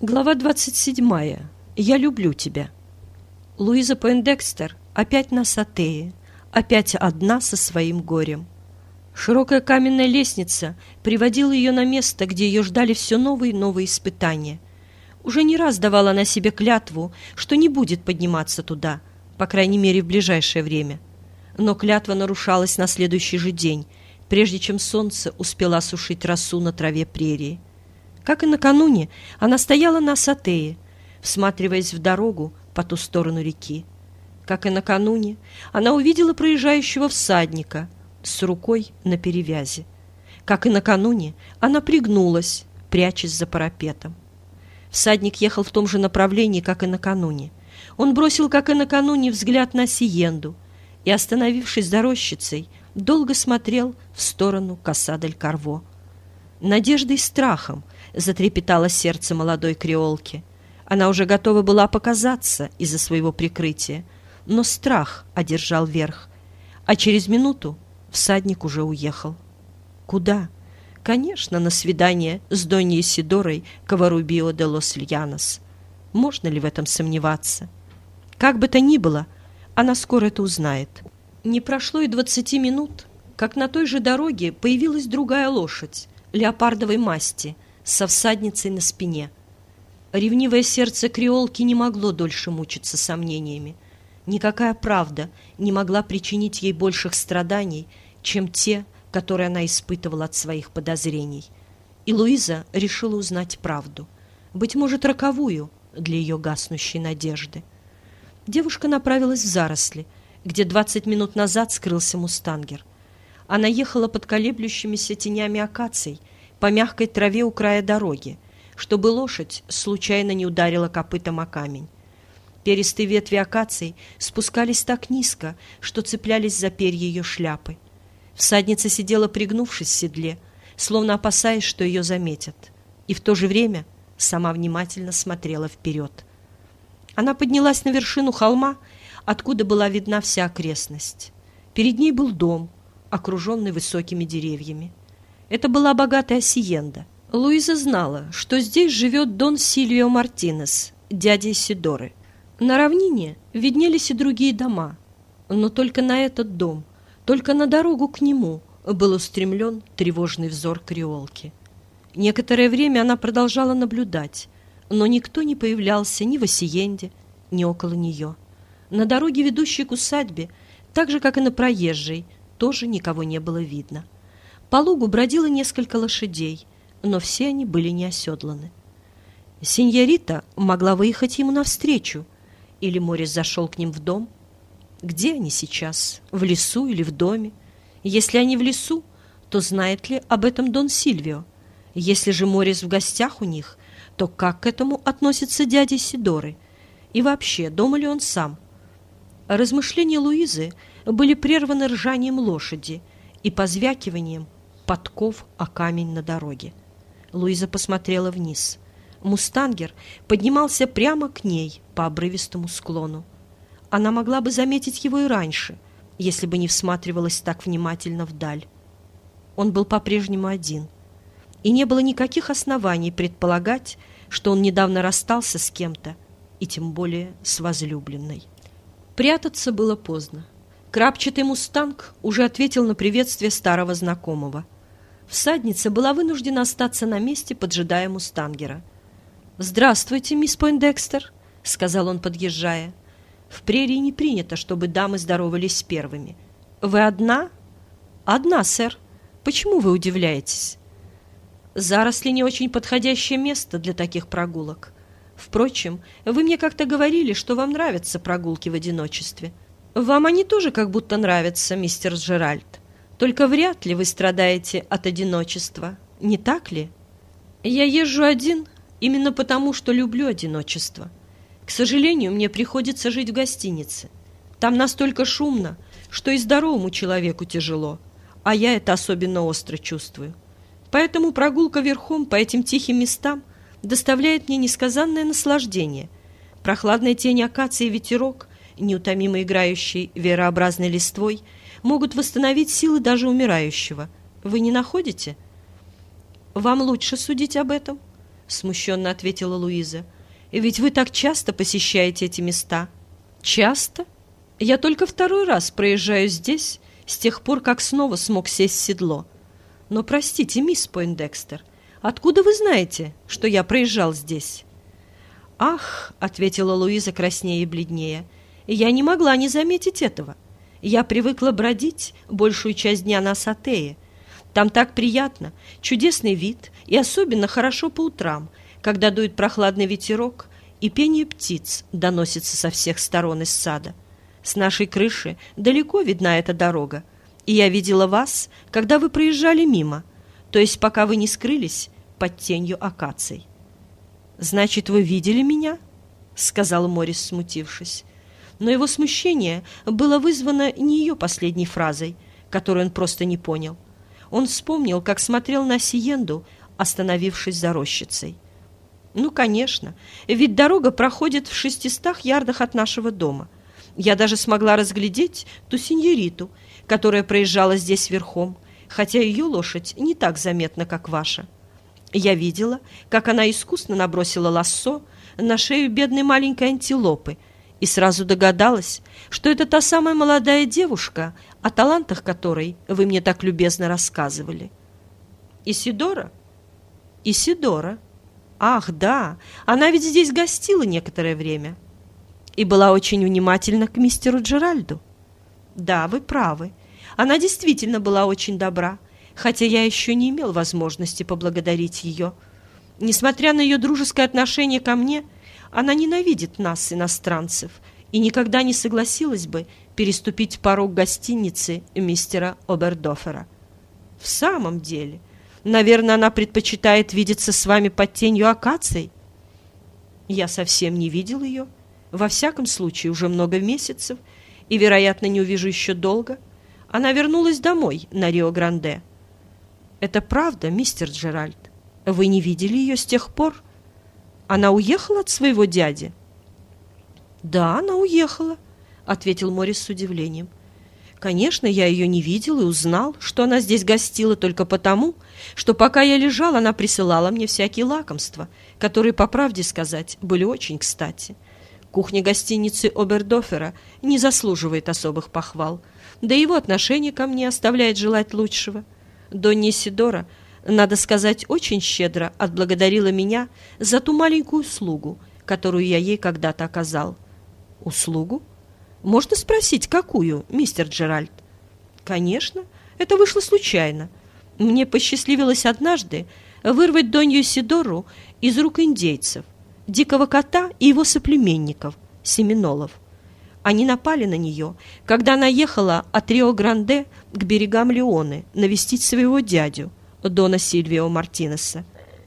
Глава 27. Я люблю тебя. Луиза Пойндекстер опять на Сатее, опять одна со своим горем. Широкая каменная лестница приводила ее на место, где ее ждали все новые и новые испытания. Уже не раз давала она себе клятву, что не будет подниматься туда, по крайней мере, в ближайшее время. Но клятва нарушалась на следующий же день, прежде чем солнце успело осушить росу на траве прерии. Как и накануне, она стояла на Сатее, всматриваясь в дорогу по ту сторону реки. Как и накануне, она увидела проезжающего всадника с рукой на перевязи. Как и накануне, она пригнулась, прячась за парапетом. Всадник ехал в том же направлении, как и накануне. Он бросил, как и накануне, взгляд на Сиенду и, остановившись за рощицей, долго смотрел в сторону Касадель-Карво. Надеждой и страхом затрепетало сердце молодой креолки. Она уже готова была показаться из-за своего прикрытия, но страх одержал верх, а через минуту всадник уже уехал. Куда? Конечно, на свидание с Доньей Сидорой Коварубио де лос Льянос. Можно ли в этом сомневаться? Как бы то ни было, она скоро это узнает. Не прошло и двадцати минут, как на той же дороге появилась другая лошадь, леопардовой масти, со всадницей на спине. Ревнивое сердце креолки не могло дольше мучиться сомнениями. Никакая правда не могла причинить ей больших страданий, чем те, которые она испытывала от своих подозрений. И Луиза решила узнать правду, быть может, роковую для ее гаснущей надежды. Девушка направилась в заросли, где двадцать минут назад скрылся мустангер. Она ехала под колеблющимися тенями акаций — по мягкой траве у края дороги, чтобы лошадь случайно не ударила копытом о камень. Перистые ветви акаций спускались так низко, что цеплялись за перья ее шляпы. Всадница сидела, пригнувшись в седле, словно опасаясь, что ее заметят, и в то же время сама внимательно смотрела вперед. Она поднялась на вершину холма, откуда была видна вся окрестность. Перед ней был дом, окруженный высокими деревьями. Это была богатая сиенда. Луиза знала, что здесь живет Дон Сильвио Мартинес, дядя Сидоры. На равнине виднелись и другие дома, но только на этот дом, только на дорогу к нему был устремлен тревожный взор креолки. Некоторое время она продолжала наблюдать, но никто не появлялся ни в Осиенде, ни около нее. На дороге, ведущей к усадьбе, так же, как и на проезжей, тоже никого не было видно. По лугу бродило несколько лошадей, но все они были не оседланы. Синьорита могла выехать ему навстречу, или Морис зашел к ним в дом. Где они сейчас? В лесу или в доме? Если они в лесу, то знает ли об этом Дон Сильвио? Если же Морис в гостях у них, то как к этому относится дядя Сидоры? И вообще, дома ли он сам? Размышления Луизы были прерваны ржанием лошади и позвякиванием подков о камень на дороге. Луиза посмотрела вниз. Мустангер поднимался прямо к ней по обрывистому склону. Она могла бы заметить его и раньше, если бы не всматривалась так внимательно вдаль. Он был по-прежнему один, и не было никаких оснований предполагать, что он недавно расстался с кем-то, и тем более с возлюбленной. Прятаться было поздно. Крапчатый мустанг уже ответил на приветствие старого знакомого — Всадница была вынуждена остаться на месте, поджидая мустангера. «Здравствуйте, мисс Пойндекстер», — сказал он, подъезжая. «В прерии не принято, чтобы дамы здоровались первыми. Вы одна?» «Одна, сэр. Почему вы удивляетесь?» «Заросли не очень подходящее место для таких прогулок. Впрочем, вы мне как-то говорили, что вам нравятся прогулки в одиночестве. Вам они тоже как будто нравятся, мистер Джеральд». Только вряд ли вы страдаете от одиночества, не так ли? Я езжу один именно потому, что люблю одиночество. К сожалению, мне приходится жить в гостинице. Там настолько шумно, что и здоровому человеку тяжело, а я это особенно остро чувствую. Поэтому прогулка верхом по этим тихим местам доставляет мне несказанное наслаждение. Прохладная тень акации и ветерок, неутомимо играющий верообразной листвой – могут восстановить силы даже умирающего. Вы не находите? Вам лучше судить об этом. — смущенно ответила Луиза. «Ведь вы так часто посещаете эти места». «Часто? Я только второй раз проезжаю здесь, с тех пор, как снова смог сесть в седло. Но простите, мисс Пойндекстер, откуда вы знаете, что я проезжал здесь?» «Ах!» — ответила Луиза краснее и бледнее. «Я не могла не заметить этого. Я привыкла бродить большую часть дня на Сатее. Там так приятно, чудесный вид, и особенно хорошо по утрам, когда дует прохладный ветерок, и пение птиц доносится со всех сторон из сада. С нашей крыши далеко видна эта дорога, и я видела вас, когда вы проезжали мимо, то есть пока вы не скрылись под тенью акаций. «Значит, вы видели меня?» — сказал Морис, смутившись. Но его смущение было вызвано не ее последней фразой, которую он просто не понял. Он вспомнил, как смотрел на Сиенду, остановившись за рощицей. «Ну, конечно, ведь дорога проходит в шестистах ярдах от нашего дома. Я даже смогла разглядеть ту синьориту, которая проезжала здесь верхом, хотя ее лошадь не так заметна, как ваша. Я видела, как она искусно набросила лассо на шею бедной маленькой антилопы и сразу догадалась, что это та самая молодая девушка, о талантах которой вы мне так любезно рассказывали. Исидора? Исидора. Ах, да, она ведь здесь гостила некоторое время и была очень внимательна к мистеру Джеральду. Да, вы правы. Она действительно была очень добра хотя я еще не имел возможности поблагодарить ее. Несмотря на ее дружеское отношение ко мне, она ненавидит нас, иностранцев, и никогда не согласилась бы переступить порог гостиницы мистера Обердофера. В самом деле, наверное, она предпочитает видеться с вами под тенью акаций. Я совсем не видел ее, во всяком случае, уже много месяцев, и, вероятно, не увижу еще долго. Она вернулась домой на Рио-Гранде. Это правда, мистер Джеральд? Вы не видели ее с тех пор? Она уехала от своего дяди? Да, она уехала, ответил Морис с удивлением. Конечно, я ее не видел и узнал, что она здесь гостила только потому, что пока я лежал, она присылала мне всякие лакомства, которые, по правде сказать, были очень кстати. Кухня гостиницы Обердофера не заслуживает особых похвал, да и его отношение ко мне оставляет желать лучшего. Донни Сидора, надо сказать, очень щедро отблагодарила меня за ту маленькую услугу, которую я ей когда-то оказал. Услугу? Можно спросить, какую, мистер Джеральд? Конечно, это вышло случайно. Мне посчастливилось однажды вырвать Донью Сидору из рук индейцев, дикого кота и его соплеменников, семинолов. Они напали на нее, когда она ехала от Рио-Гранде к берегам Леоны навестить своего дядю, Дона Сильвио Мартинеса.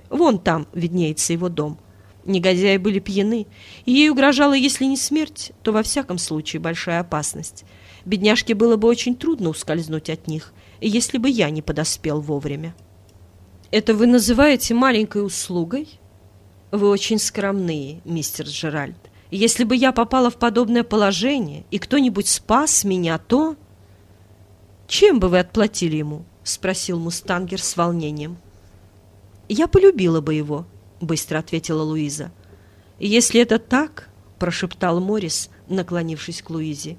Вон там виднеется его дом. Негодяи были пьяны, и ей угрожала, если не смерть, то во всяком случае большая опасность. Бедняжке было бы очень трудно ускользнуть от них, если бы я не подоспел вовремя. «Это вы называете маленькой услугой?» «Вы очень скромные, мистер Джеральд. Если бы я попала в подобное положение, и кто-нибудь спас меня, то... Чем бы вы отплатили ему? Спросил Мустангер с волнением. Я полюбила бы его, быстро ответила Луиза. Если это так, прошептал Морис, наклонившись к Луизе,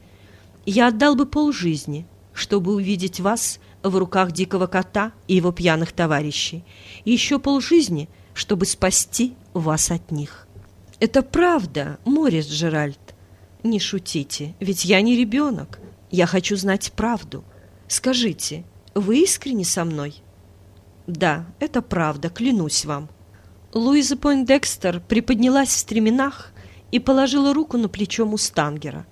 я отдал бы полжизни, чтобы увидеть вас в руках дикого кота и его пьяных товарищей, и еще полжизни, чтобы спасти вас от них. Это правда, Морис Джеральд. Не шутите, ведь я не ребенок. Я хочу знать правду. Скажите, вы искренне со мной? Да, это правда, клянусь вам. Луиза Пойндекстер приподнялась в стременах и положила руку на плечо Мустангера.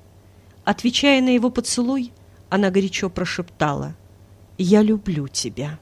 Отвечая на его поцелуй, она горячо прошептала «Я люблю тебя».